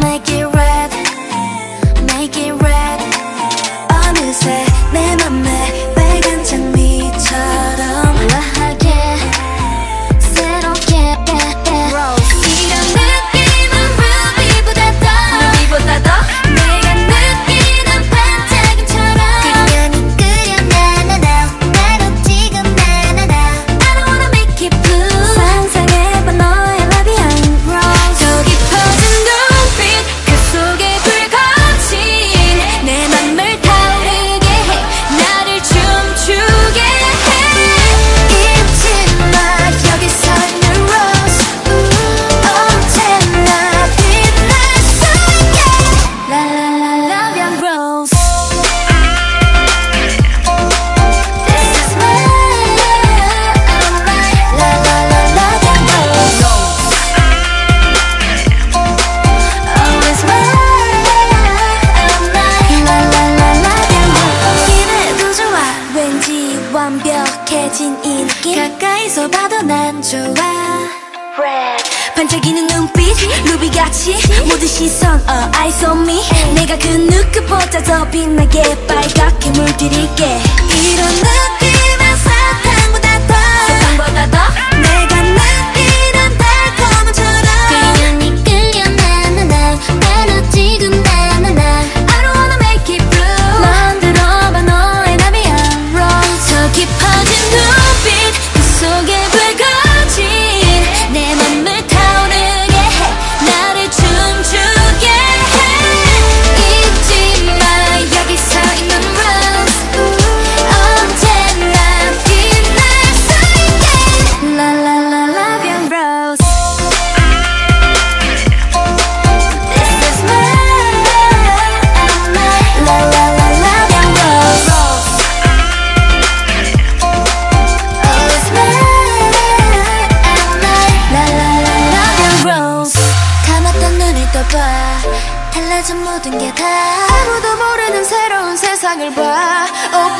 make it 가진 이 느낌 가까이서 봐도 난 좋아. Red. 반짝이는 눈빛 루비같이 모든 시선 all eyes on me. 내가 그 누구보다 더 빛나게 빨갛게 물들일게. 이런 느낌. 달라진 모든 게 다 아무도 모르는 새로운 세상을 봐. Oh